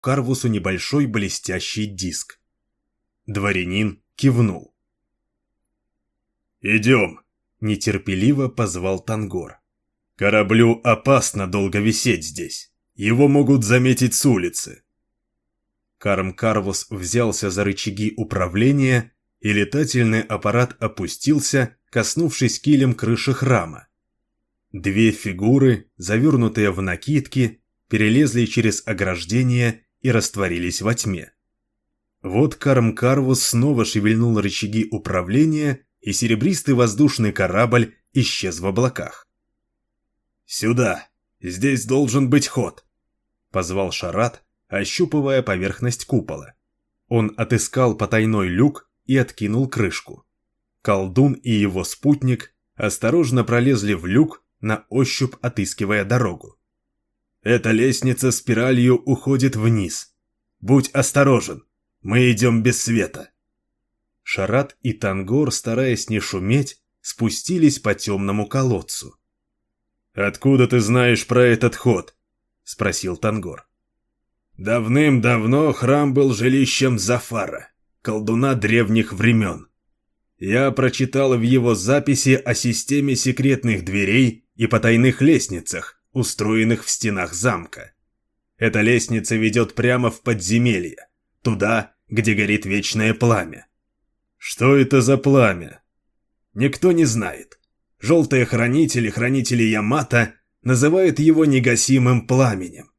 Карвусу небольшой блестящий диск. Дворянин кивнул. «Идем!» – нетерпеливо позвал Тангор. «Кораблю опасно долго висеть здесь. Его могут заметить с улицы». Карм Карвус взялся за рычаги управления, и летательный аппарат опустился, коснувшись килем крыши храма. Две фигуры, завернутые в накидки, перелезли через ограждение и растворились во тьме. Вот Карм Карвус снова шевельнул рычаги управления, и серебристый воздушный корабль исчез в облаках. «Сюда! Здесь должен быть ход!» — позвал Шарат, ощупывая поверхность купола. Он отыскал потайной люк и откинул крышку. Колдун и его спутник осторожно пролезли в люк, на ощупь отыскивая дорогу. «Эта лестница спиралью уходит вниз. Будь осторожен, мы идем без света». Шарат и Тангор, стараясь не шуметь, спустились по темному колодцу. «Откуда ты знаешь про этот ход?» — спросил Тангор. «Давным-давно храм был жилищем Зафара, колдуна древних времен. Я прочитал в его записи о системе секретных дверей и потайных лестницах, устроенных в стенах замка. Эта лестница ведет прямо в подземелье, туда, где горит вечное пламя. Что это за пламя? Никто не знает. Желтые хранители, хранители Ямато, называют его негасимым пламенем.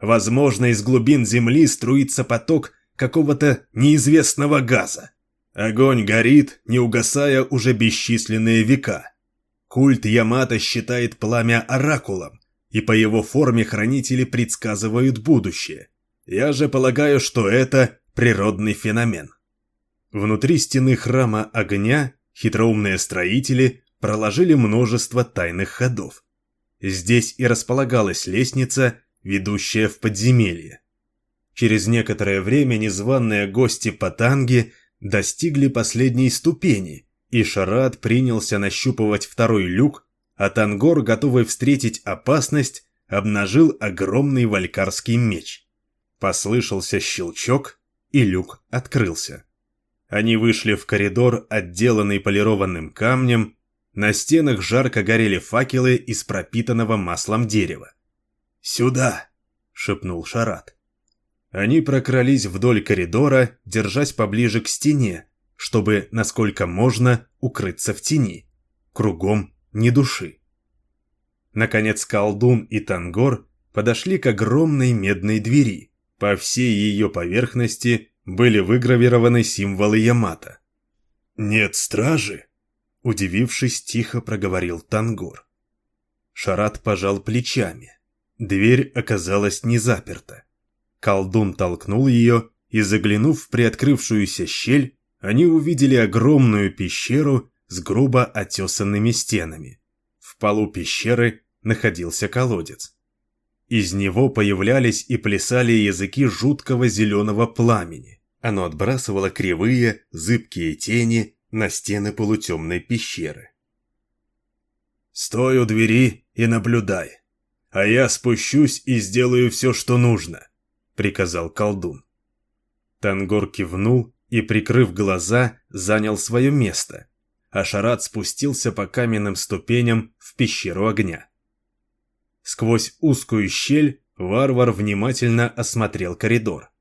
Возможно, из глубин земли струится поток какого-то неизвестного газа. Огонь горит, не угасая уже бесчисленные века. Культ Ямато считает пламя оракулом, и по его форме хранители предсказывают будущее. Я же полагаю, что это природный феномен. Внутри стены храма огня хитроумные строители проложили множество тайных ходов. Здесь и располагалась лестница, ведущая в подземелье. Через некоторое время незваные гости Патанги достигли последней ступени, и Шарат принялся нащупывать второй люк, а Тангор, готовый встретить опасность, обнажил огромный валькарский меч. Послышался щелчок, и люк открылся. Они вышли в коридор, отделанный полированным камнем, на стенах жарко горели факелы из пропитанного маслом дерева. «Сюда!» — шепнул Шарат. Они прокрались вдоль коридора, держась поближе к стене, чтобы, насколько можно, укрыться в тени. Кругом ни души. Наконец колдун и Тангор подошли к огромной медной двери. По всей ее поверхности были выгравированы символы Ямато. «Нет стражи?» Удивившись, тихо проговорил Тангор. Шарат пожал плечами. Дверь оказалась не заперта. Колдун толкнул ее, и, заглянув в приоткрывшуюся щель, они увидели огромную пещеру с грубо отесанными стенами. В полу пещеры находился колодец. Из него появлялись и плясали языки жуткого зеленого пламени. Оно отбрасывало кривые, зыбкие тени на стены полутемной пещеры. «Стой у двери и наблюдай, а я спущусь и сделаю все, что нужно», — приказал колдун. Тангор кивнул и, прикрыв глаза, занял свое место, а Шарат спустился по каменным ступеням в пещеру огня. Сквозь узкую щель варвар внимательно осмотрел коридор.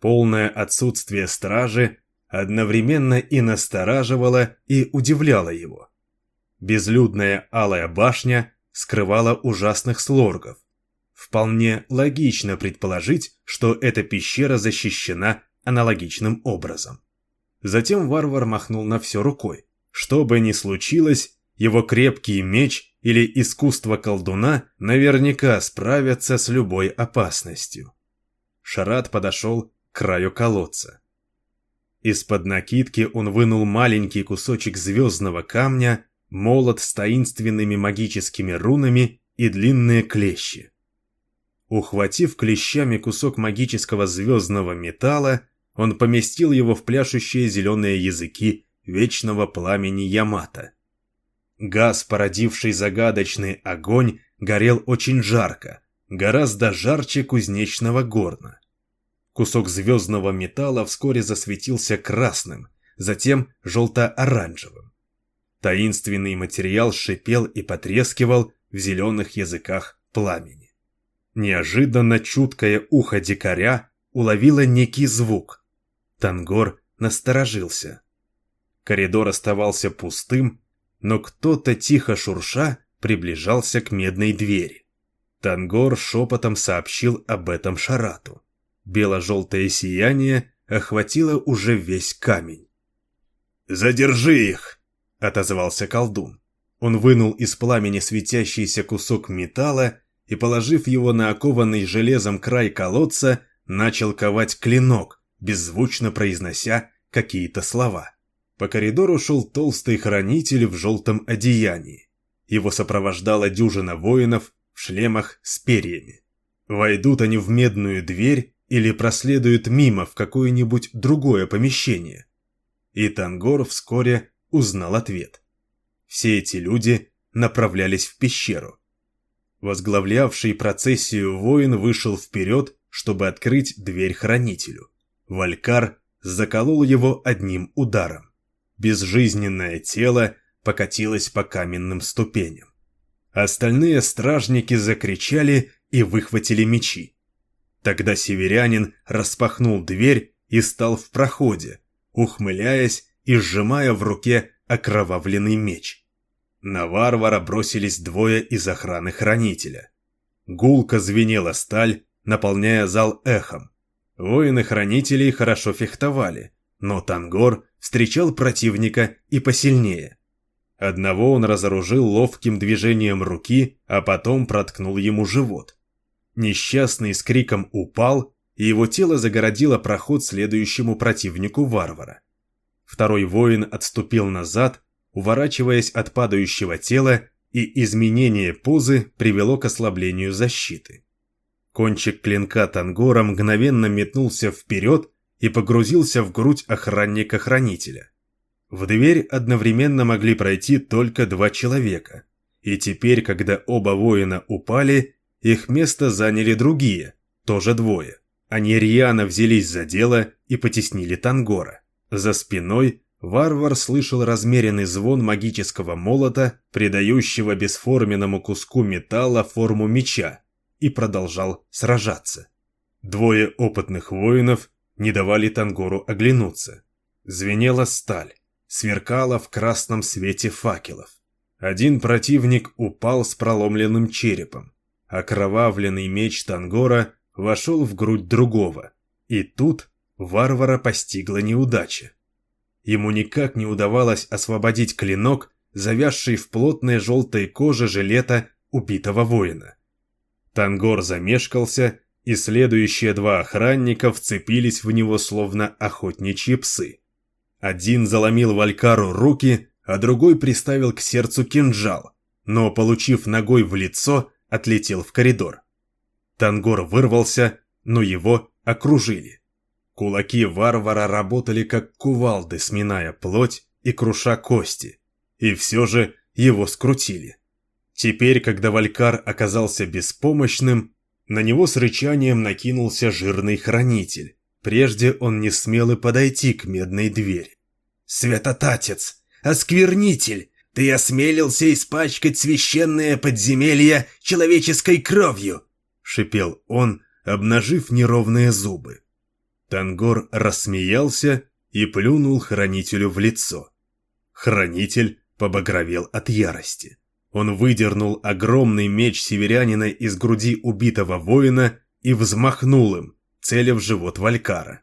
Полное отсутствие стражи одновременно и настораживало, и удивляло его. Безлюдная алая башня скрывала ужасных слоргов. Вполне логично предположить, что эта пещера защищена аналогичным образом. Затем варвар махнул на все рукой. Что бы ни случилось, его крепкий меч или искусство колдуна наверняка справятся с любой опасностью. Шарат подошел к краю колодца. Из-под накидки он вынул маленький кусочек звездного камня, молот с таинственными магическими рунами и длинные клещи. Ухватив клещами кусок магического звездного металла, он поместил его в пляшущие зеленые языки вечного пламени Ямата. Газ, породивший загадочный огонь, горел очень жарко, гораздо жарче кузнечного горна. Кусок звездного металла вскоре засветился красным, затем желто-оранжевым. Таинственный материал шипел и потрескивал в зеленых языках пламени. Неожиданно чуткое ухо дикаря уловило некий звук. Тангор насторожился. Коридор оставался пустым, но кто-то тихо шурша приближался к медной двери. Тангор шепотом сообщил об этом Шарату. Бело-желтое сияние охватило уже весь камень. «Задержи их!» — отозвался колдун. Он вынул из пламени светящийся кусок металла и, положив его на окованный железом край колодца, начал ковать клинок, беззвучно произнося какие-то слова. По коридору шел толстый хранитель в желтом одеянии. Его сопровождала дюжина воинов в шлемах с перьями. Войдут они в медную дверь или проследуют мимо в какое-нибудь другое помещение. И Тангор вскоре узнал ответ. Все эти люди направлялись в пещеру. Возглавлявший процессию воин вышел вперед, чтобы открыть дверь хранителю. Валькар заколол его одним ударом. Безжизненное тело покатилось по каменным ступеням. Остальные стражники закричали и выхватили мечи. Тогда северянин распахнул дверь и стал в проходе, ухмыляясь и сжимая в руке окровавленный меч. На варвара бросились двое из охраны хранителя. Гулко звенела сталь, наполняя зал эхом. Воины-хранителей хорошо фехтовали, но Тангор встречал противника и посильнее. Одного он разоружил ловким движением руки, а потом проткнул ему живот. Несчастный с криком упал, и его тело загородило проход следующему противнику варвара. Второй воин отступил назад, уворачиваясь от падающего тела, и изменение позы привело к ослаблению защиты. Кончик клинка Тангора мгновенно метнулся вперед и погрузился в грудь охранника-хранителя. В дверь одновременно могли пройти только два человека, и теперь, когда оба воина упали, их место заняли другие, тоже двое. Они рьяно взялись за дело и потеснили Тангора. За спиной варвар слышал размеренный звон магического молота, придающего бесформенному куску металла форму меча, и продолжал сражаться. Двое опытных воинов не давали Тангору оглянуться. Звенела сталь, сверкала в красном свете факелов. Один противник упал с проломленным черепом. Окровавленный меч Тангора вошел в грудь другого. И тут варвара постигла неудача. Ему никак не удавалось освободить клинок, завязший в плотной желтой коже жилета убитого воина. Тангор замешкался, и следующие два охранника вцепились в него словно охотничьи псы. Один заломил Валькару руки, а другой приставил к сердцу кинжал, но, получив ногой в лицо, отлетел в коридор. Тангор вырвался, но его окружили. Кулаки варвара работали как кувалды, сминая плоть и круша кости. И все же его скрутили. Теперь, когда Валькар оказался беспомощным, на него с рычанием накинулся жирный хранитель. Прежде он не смел и подойти к медной двери. «Святотатец! Осквернитель! Ты осмелился испачкать священное подземелье человеческой кровью!» — шипел он, обнажив неровные зубы. Тангор рассмеялся и плюнул хранителю в лицо. Хранитель побагровел от ярости. Он выдернул огромный меч северянина из груди убитого воина и взмахнул им, целя в живот Валькара.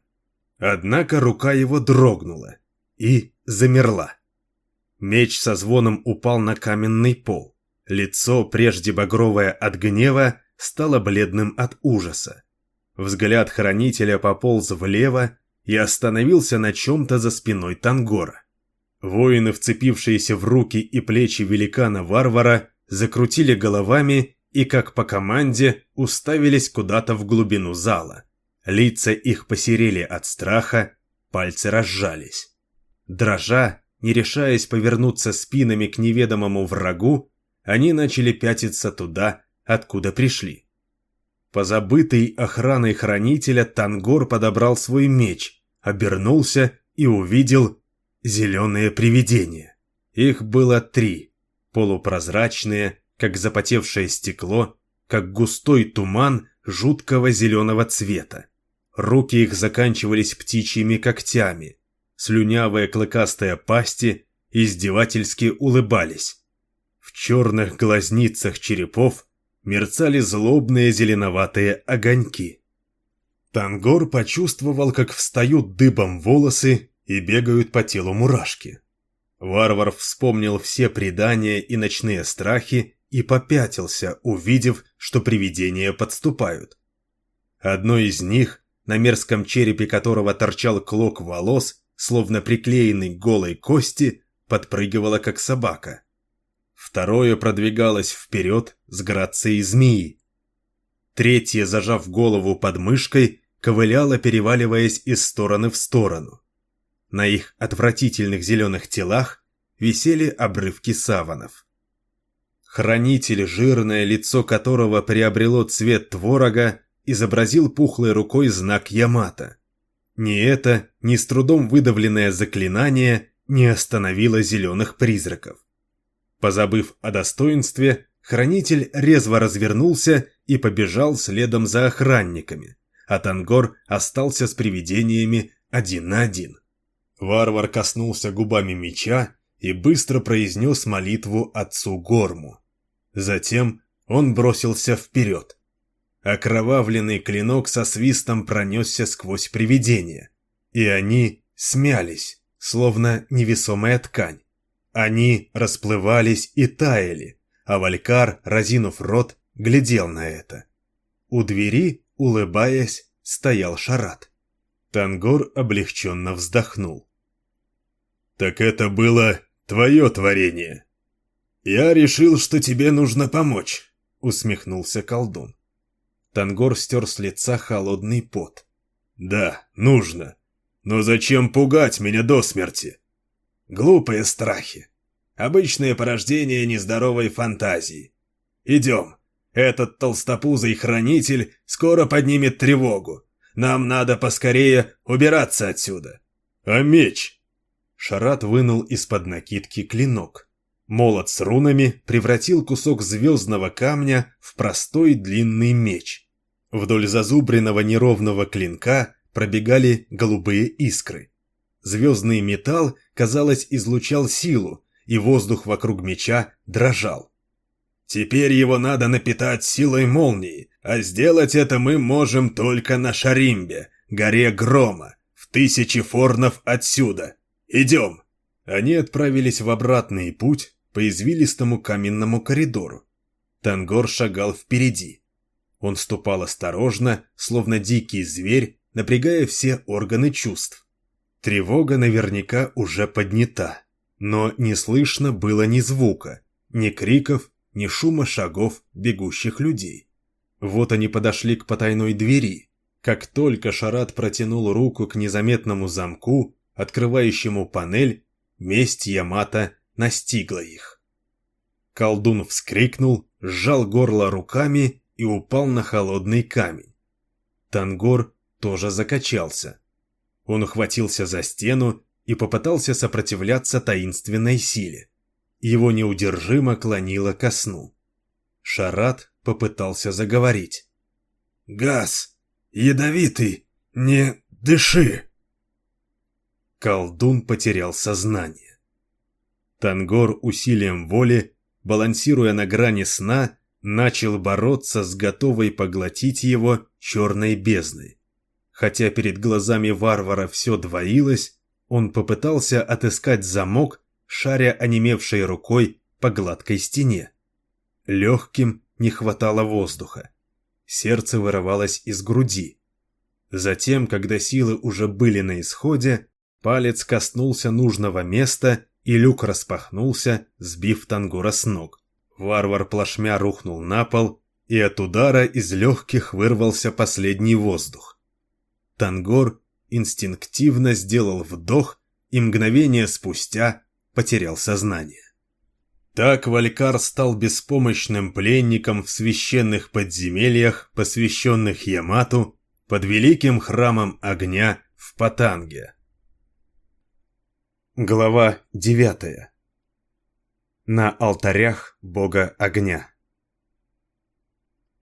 Однако рука его дрогнула и замерла. Меч со звоном упал на каменный пол. Лицо, прежде багровое от гнева, стало бледным от ужаса. Взгляд хранителя пополз влево и остановился на чем-то за спиной Тангора. Воины, вцепившиеся в руки и плечи великана-варвара, закрутили головами и, как по команде, уставились куда-то в глубину зала. Лица их посерели от страха, пальцы разжались. Дрожа, не решаясь повернуться спинами к неведомому врагу, они начали пятиться туда, откуда пришли. Позабытый охраной хранителя Тангор подобрал свой меч, обернулся и увидел зеленые привидения. Их было три, полупрозрачные, как запотевшее стекло, как густой туман жуткого зеленого цвета. Руки их заканчивались птичьими когтями, слюнявые клыкастые пасти издевательски улыбались. В черных глазницах черепов мерцали злобные зеленоватые огоньки. Тангор почувствовал, как встают дыбом волосы и бегают по телу мурашки. Варвар вспомнил все предания и ночные страхи и попятился, увидев, что привидения подступают. Одно из них, на мерзком черепе которого торчал клок волос, словно приклеенный к голой кости, подпрыгивало как собака. Второе продвигалось вперед с грацией змеи. Третье, зажав голову под мышкой, ковыляло, переваливаясь из стороны в сторону. На их отвратительных зеленых телах висели обрывки саванов. Хранитель, жирное лицо которого приобрело цвет творога, изобразил пухлой рукой знак Ямата. Ни это, ни с трудом выдавленное заклинание не остановило зеленых призраков. Позабыв о достоинстве, хранитель резво развернулся и побежал следом за охранниками, а Тангор остался с привидениями один на один. Варвар коснулся губами меча и быстро произнес молитву отцу Горму. Затем он бросился вперед. Окровавленный клинок со свистом пронесся сквозь привидения, и они смялись, словно невесомая ткань. Они расплывались и таяли, а Валькар, разинув рот, глядел на это. У двери, улыбаясь, стоял Шарат. Тангор облегченно вздохнул. «Так это было твое творение. Я решил, что тебе нужно помочь», — усмехнулся колдун. Тангор стер с лица холодный пот. «Да, нужно. Но зачем пугать меня до смерти?» «Глупые страхи. Обычное порождение нездоровой фантазии. Идем. Этот толстопузый хранитель скоро поднимет тревогу. Нам надо поскорее убираться отсюда». «А меч?» Шарат вынул из-под накидки клинок. Молот с рунами превратил кусок звездного камня в простой длинный меч. Вдоль зазубренного неровного клинка пробегали голубые искры. Звездный металл, казалось, излучал силу, и воздух вокруг меча дрожал. «Теперь его надо напитать силой молнии, а сделать это мы можем только на Шаримбе, горе Грома, в тысячи форнов отсюда», «Идем!» Они отправились в обратный путь по извилистому каменному коридору. Тангор шагал впереди. Он ступал осторожно, словно дикий зверь, напрягая все органы чувств. Тревога наверняка уже поднята, но не слышно было ни звука, ни криков, ни шума шагов бегущих людей. Вот они подошли к потайной двери. Как только Шарат протянул руку к незаметному замку, открывающему панель, месть Ямата настигла их. Колдун вскрикнул, сжал горло руками и упал на холодный камень. Тангор тоже закачался. Он ухватился за стену и попытался сопротивляться таинственной силе. Его неудержимо клонило ко сну. Шарат попытался заговорить. «Газ! Ядовитый! Не дыши!» Колдун потерял сознание. Тангор усилием воли, балансируя на грани сна, начал бороться с готовой поглотить его черной бездной. Хотя перед глазами варвара все двоилось, он попытался отыскать замок, шаря онемевшей рукой по гладкой стене. Легким не хватало воздуха. Сердце вырывалось из груди. Затем, когда силы уже были на исходе, Палец коснулся нужного места, и люк распахнулся, сбив Тангура с ног. Варвар плашмя рухнул на пол, и от удара из легких вырвался последний воздух. Тангор инстинктивно сделал вдох и мгновение спустя потерял сознание. Так Валькар стал беспомощным пленником в священных подземельях, посвященных Ямату, под великим храмом огня в Патанге. Глава девятая. На алтарях бога огня.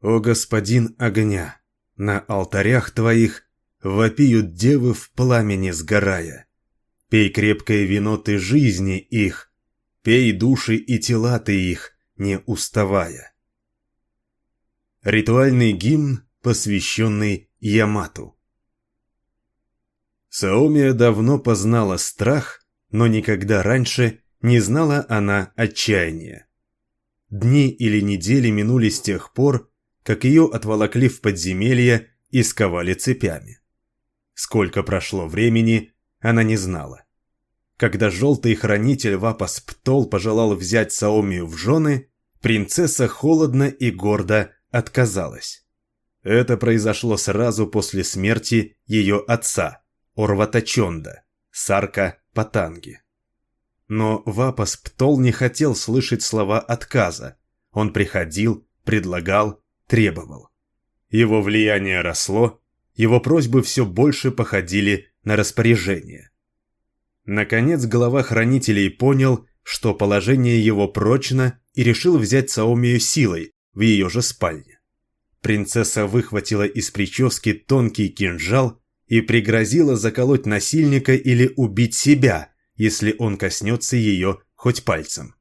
О господин огня, на алтарях твоих вопиют девы в пламени сгорая. Пей крепкое вино ты жизни их, пей души и тела ты их, не уставая. Ритуальный гимн, посвященный Ямату. Саомия давно познала страх, но никогда раньше не знала она отчаяния. Дни или недели минули с тех пор, как ее отволокли в подземелье и сковали цепями. Сколько прошло времени, она не знала. Когда желтый хранитель Вапас Птол пожелал взять Саомию в жены, принцесса холодно и гордо отказалась. Это произошло сразу после смерти ее отца, Орватачонда, Сарка Патанги. Но Вапас Птол не хотел слышать слова отказа. Он приходил, предлагал, требовал. Его влияние росло, его просьбы все больше походили на распоряжение. Наконец глава хранителей понял, что положение его прочно и решил взять Саомию силой в ее же спальне. Принцесса выхватила из прически тонкий кинжал и пригрозила заколоть насильника или убить себя, если он коснется ее хоть пальцем.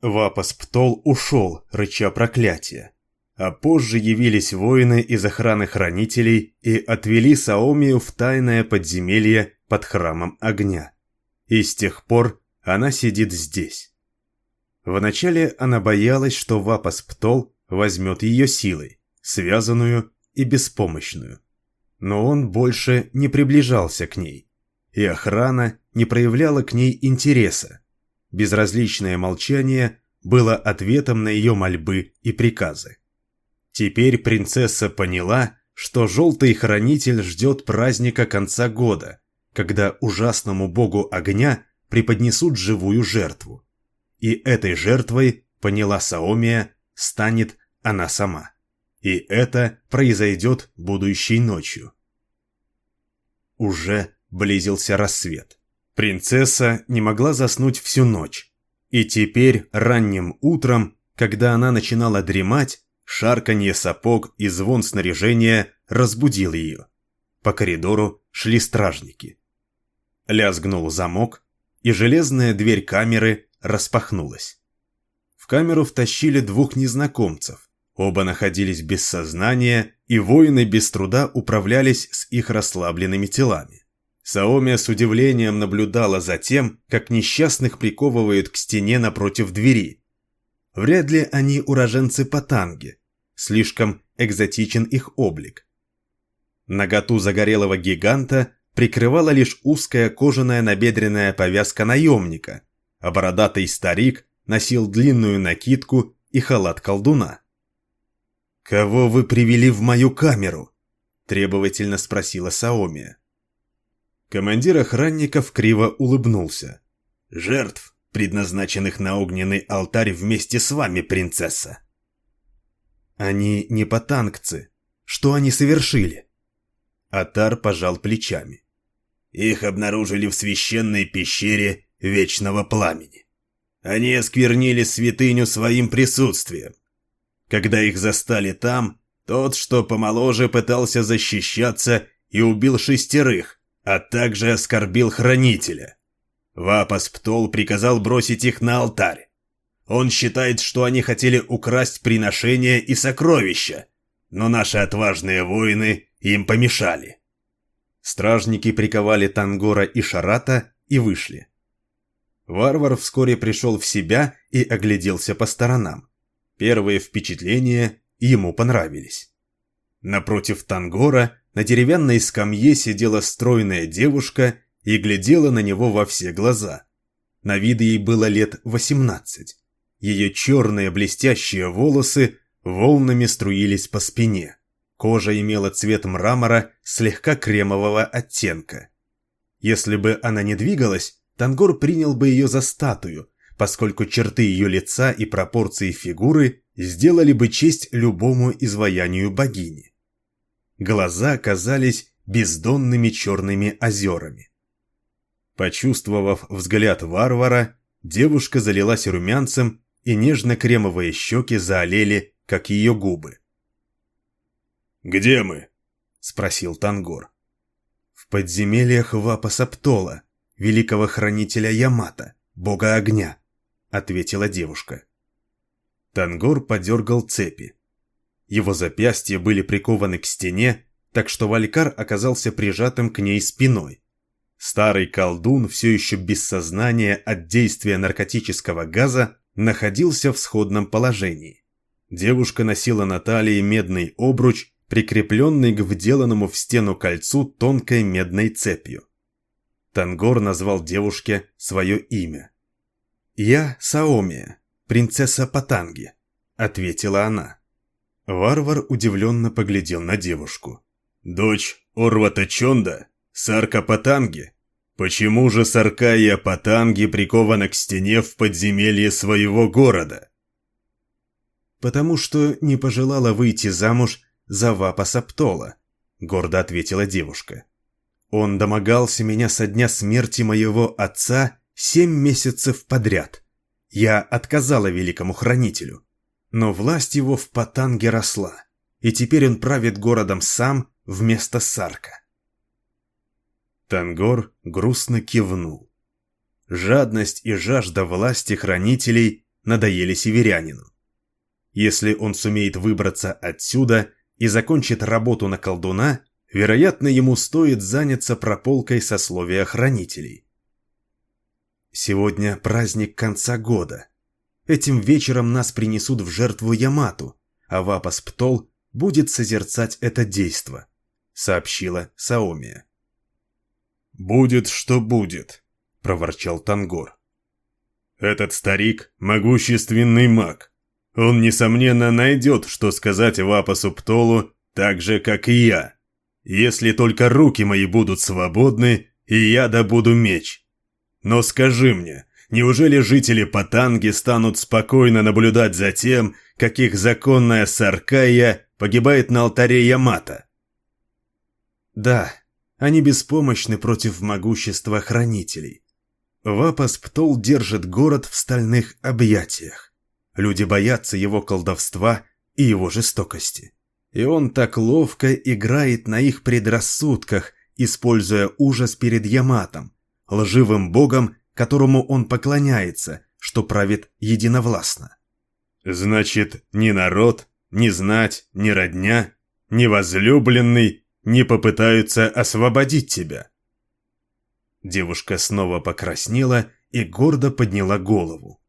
Вапас Птол ушел, рыча проклятие а позже явились воины из охраны хранителей и отвели Саомию в тайное подземелье под храмом огня. И с тех пор она сидит здесь. Вначале она боялась, что Вапас Птол возьмет ее силой, связанную и беспомощную. Но он больше не приближался к ней, и охрана не проявляла к ней интереса. Безразличное молчание было ответом на ее мольбы и приказы. Теперь принцесса поняла, что желтый хранитель ждет праздника конца года, когда ужасному богу огня преподнесут живую жертву. И этой жертвой, поняла Саомия, станет она сама. И это произойдет будущей ночью. Уже близился рассвет. Принцесса не могла заснуть всю ночь. И теперь ранним утром, когда она начинала дремать, Шарканье сапог и звон снаряжения разбудил ее. По коридору шли стражники. Лязгнул замок, и железная дверь камеры распахнулась. В камеру втащили двух незнакомцев. Оба находились без сознания, и воины без труда управлялись с их расслабленными телами. Саомия с удивлением наблюдала за тем, как несчастных приковывают к стене напротив двери. Вряд ли они уроженцы Патанги, слишком экзотичен их облик. Наготу загорелого гиганта прикрывала лишь узкая кожаная набедренная повязка наемника, а бородатый старик носил длинную накидку и халат колдуна. «Кого вы привели в мою камеру?» – требовательно спросила Саомия. Командир охранников криво улыбнулся. «Жертв, предназначенных на огненный алтарь вместе с вами, принцесса!» Они не потангцы. Что они совершили? Атар пожал плечами. Их обнаружили в священной пещере Вечного Пламени. Они осквернили святыню своим присутствием. Когда их застали там, тот, что помоложе, пытался защищаться и убил шестерых, а также оскорбил хранителя. Вапас Птол приказал бросить их на алтарь. Он считает, что они хотели украсть приношения и сокровища, но наши отважные воины им помешали. Стражники приковали Тангора и Шарата и вышли. Варвар вскоре пришел в себя и огляделся по сторонам. Первые впечатления ему понравились. Напротив Тангора на деревянной скамье сидела стройная девушка и глядела на него во все глаза. На вид ей было лет восемнадцать. Ее черные блестящие волосы волнами струились по спине. Кожа имела цвет мрамора слегка кремового оттенка. Если бы она не двигалась, Тангор принял бы ее за статую, поскольку черты ее лица и пропорции фигуры сделали бы честь любому изваянию богини. Глаза казались бездонными черными озерами. Почувствовав взгляд варвара, девушка залилась румянцем, и нежно-кремовые щеки заолели, как ее губы. «Где мы?» — спросил Тангор. «В подземельях Вапа-Саптола, великого хранителя Ямата, бога огня», — ответила девушка. Тангор подергал цепи. Его запястья были прикованы к стене, так что Валькар оказался прижатым к ней спиной. Старый колдун, все еще без сознания от действия наркотического газа, находился в сходном положении. Девушка носила на талии медный обруч, прикрепленный к вделанному в стену кольцу тонкой медной цепью. Тангор назвал девушке свое имя. «Я Саомия, принцесса Патанги», — ответила она. Варвар удивленно поглядел на девушку. «Дочь Орвата Чонда? Сарка Патанги? Почему же Саркая Патанги прикована к стене в подземелье своего города?» «Потому что не пожелала выйти замуж за Вапа Саптола», — гордо ответила девушка. «Он домогался меня со дня смерти моего отца семь месяцев подряд. Я отказала великому хранителю. Но власть его в Патанге росла, и теперь он правит городом сам вместо Сарка». Тангор грустно кивнул. Жадность и жажда власти хранителей надоели северянину. Если он сумеет выбраться отсюда – и закончит работу на колдуна, вероятно, ему стоит заняться прополкой сословия хранителей. Сегодня праздник конца года. Этим вечером нас принесут в жертву Ямату, а Вапас Птол будет созерцать это действо, сообщила Саомия. «Будет, что будет», — проворчал Тангор. «Этот старик — могущественный маг. Он, несомненно, найдет, что сказать Вапасу Птолу, так же, как и я. Если только руки мои будут свободны, и я добуду меч. Но скажи мне, неужели жители Патанги станут спокойно наблюдать за тем, как их законная Саркая погибает на алтаре Ямата? Да, они беспомощны против могущества хранителей. Вапас Птол держит город в стальных объятиях. Люди боятся его колдовства и его жестокости. И он так ловко играет на их предрассудках, используя ужас перед Яматом, лживым богом, которому он поклоняется, что правит единовластно. «Значит, ни народ, ни знать, ни родня, ни возлюбленный не попытаются освободить тебя». Девушка снова покраснела и гордо подняла голову.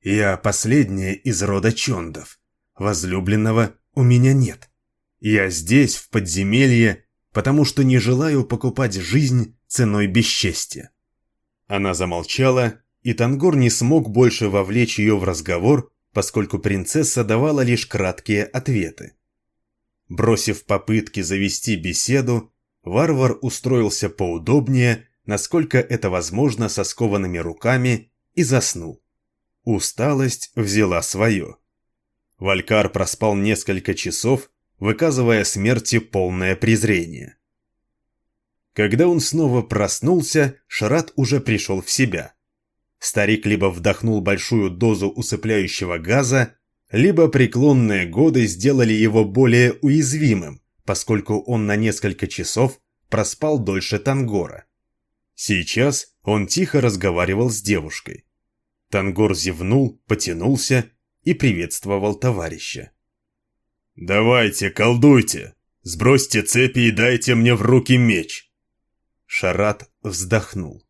Я последняя из рода Чондов. Возлюбленного у меня нет. Я здесь, в подземелье, потому что не желаю покупать жизнь ценой бесчестия». Она замолчала, и Тангор не смог больше вовлечь ее в разговор, поскольку принцесса давала лишь краткие ответы. Бросив попытки завести беседу, варвар устроился поудобнее, насколько это возможно со скованными руками, и заснул. Усталость взяла свое. Валькар проспал несколько часов, выказывая смерти полное презрение. Когда он снова проснулся, Шарат уже пришел в себя. Старик либо вдохнул большую дозу усыпляющего газа, либо преклонные годы сделали его более уязвимым, поскольку он на несколько часов проспал дольше Тангора. Сейчас он тихо разговаривал с девушкой. Тангор зевнул, потянулся и приветствовал товарища. «Давайте, колдуйте! Сбросьте цепи и дайте мне в руки меч!» Шарат вздохнул.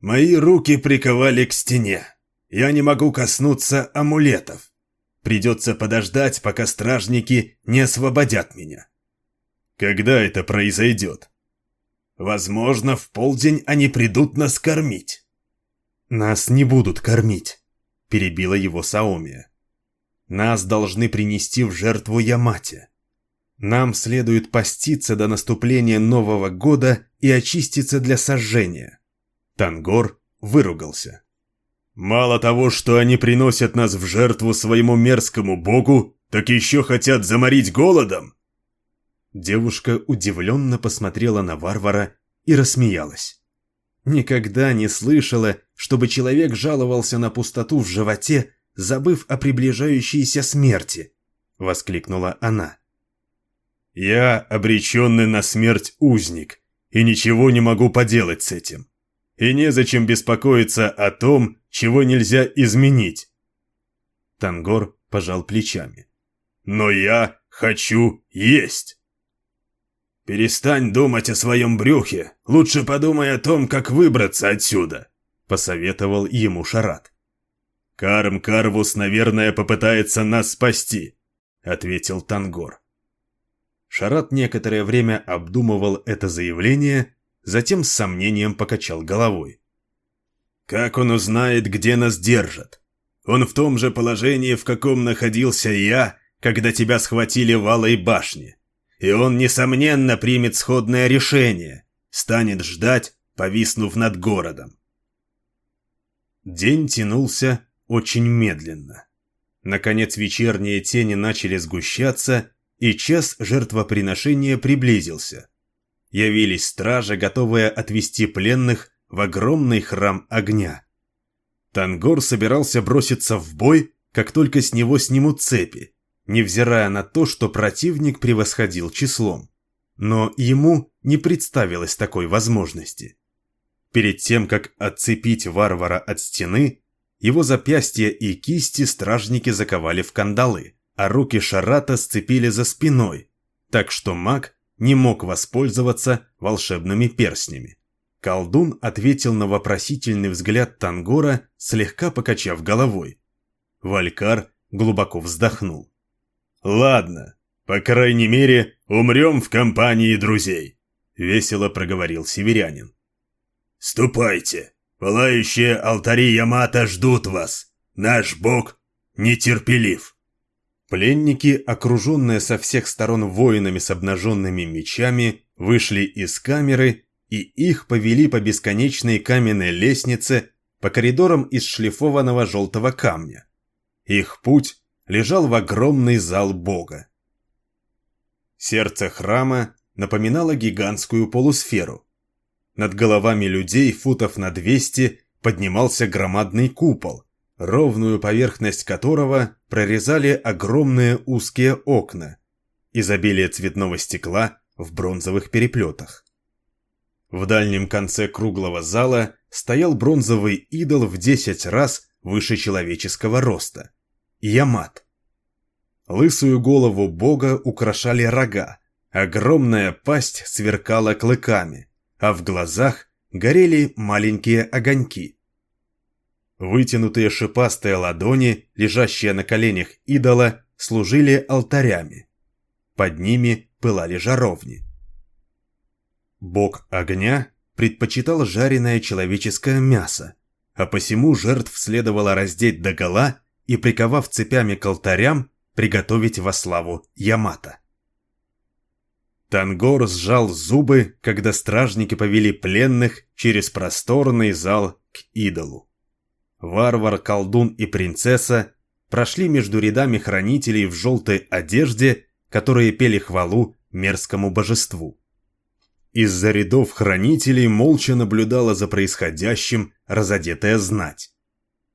«Мои руки приковали к стене. Я не могу коснуться амулетов. Придется подождать, пока стражники не освободят меня. Когда это произойдет? Возможно, в полдень они придут нас кормить. «Нас не будут кормить», — перебила его Саомия. «Нас должны принести в жертву Ямате. Нам следует поститься до наступления Нового года и очиститься для сожжения». Тангор выругался. Мало того, что они приносят нас в жертву своему мерзкому богу, так еще хотят заморить голодом!» Девушка удивленно посмотрела на варвара и рассмеялась. Никогда не слышала, чтобы человек жаловался на пустоту в животе, забыв о приближающейся смерти, — воскликнула она. «Я обреченный на смерть узник, и ничего не могу поделать с этим. И незачем беспокоиться о том, чего нельзя изменить». Тангор пожал плечами. «Но я хочу есть!» «Перестань думать о своем брюхе, лучше подумай о том, как выбраться отсюда», — посоветовал ему Шарат. «Карм Карвус, наверное, попытается нас спасти», — ответил Тангор. Шарат некоторое время обдумывал это заявление, затем с сомнением покачал головой. «Как он узнает, где нас держат? Он в том же положении, в каком находился я, когда тебя схватили в Алой башне и он, несомненно, примет сходное решение, станет ждать, повиснув над городом. День тянулся очень медленно. Наконец вечерние тени начали сгущаться, и час жертвоприношения приблизился. Явились стражи, готовые отвести пленных в огромный храм огня. Тангор собирался броситься в бой, как только с него снимут цепи, невзирая на то, что противник превосходил числом. Но ему не представилось такой возможности. Перед тем, как отцепить варвара от стены, его запястья и кисти стражники заковали в кандалы, а руки Шарата сцепили за спиной, так что маг не мог воспользоваться волшебными перстнями. Колдун ответил на вопросительный взгляд Тангора, слегка покачав головой. Валькар глубоко вздохнул. «Ладно, по крайней мере, умрем в компании друзей», — весело проговорил северянин. «Ступайте, пылающие алтари Ямата ждут вас. Наш бог нетерпелив». Пленники, окруженные со всех сторон воинами с обнаженными мечами, вышли из камеры, и их повели по бесконечной каменной лестнице по коридорам из шлифованного желтого камня. Их путь лежал в огромный зал бога. Сердце храма напоминало гигантскую полусферу. Над головами людей футов на 200 поднимался громадный купол, ровную поверхность которого прорезали огромные узкие окна, изобилие цветного стекла в бронзовых переплетах. В дальнем конце круглого зала стоял бронзовый идол в 10 раз выше человеческого роста. Ямат. Лысую голову бога украшали рога, огромная пасть сверкала клыками, а в глазах горели маленькие огоньки. Вытянутые шипастые ладони, лежащие на коленях идола, служили алтарями. Под ними пылали жаровни. Бог огня предпочитал жареное человеческое мясо, а посему жертв следовало раздеть догола и, приковав цепями к алтарям, приготовить во славу Ямата. Тангор сжал зубы, когда стражники повели пленных через просторный зал к идолу. Варвар, колдун и принцесса прошли между рядами хранителей в желтой одежде, которые пели хвалу мерзкому божеству. Из-за рядов хранителей молча наблюдала за происходящим разодетая знать.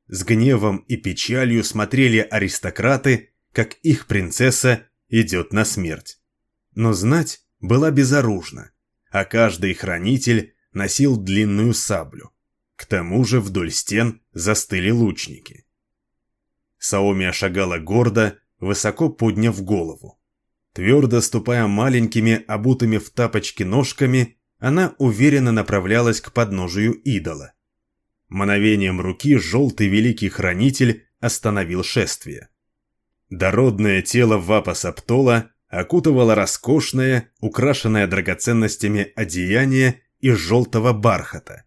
С гневом и печалью смотрели аристократы, как их принцесса идет на смерть. Но знать была безоружна, а каждый хранитель носил длинную саблю. К тому же вдоль стен застыли лучники. Саомия шагала гордо, высоко подняв голову. Твердо ступая маленькими, обутыми в тапочки ножками, она уверенно направлялась к подножию идола. Мановением руки желтый великий хранитель остановил шествие. Дородное тело Вапа Саптола окутывало роскошное, украшенное драгоценностями одеяние из желтого бархата.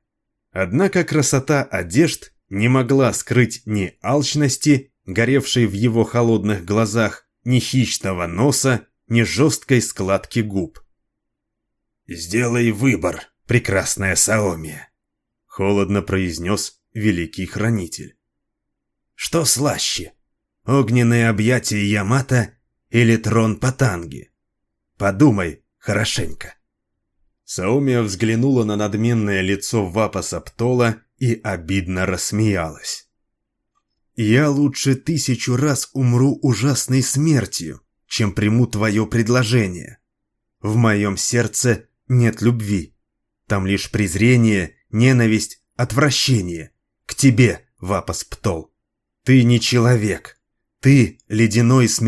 Однако красота одежд не могла скрыть ни алчности, горевшей в его холодных глазах, ни хищного носа, ни жесткой складки губ. «Сделай выбор, прекрасная Саомия», холодно произнес великий хранитель. Что слаще? Огненные объятия Ямата или трон Патанги? Подумай хорошенько. Саумия взглянула на надменное лицо Вапаса Птола и обидно рассмеялась. «Я лучше тысячу раз умру ужасной смертью, чем приму твое предложение. В моем сердце нет любви. Там лишь презрение, ненависть, отвращение. К тебе, Вапас Птол. Ты не человек. Ты ледяной смерть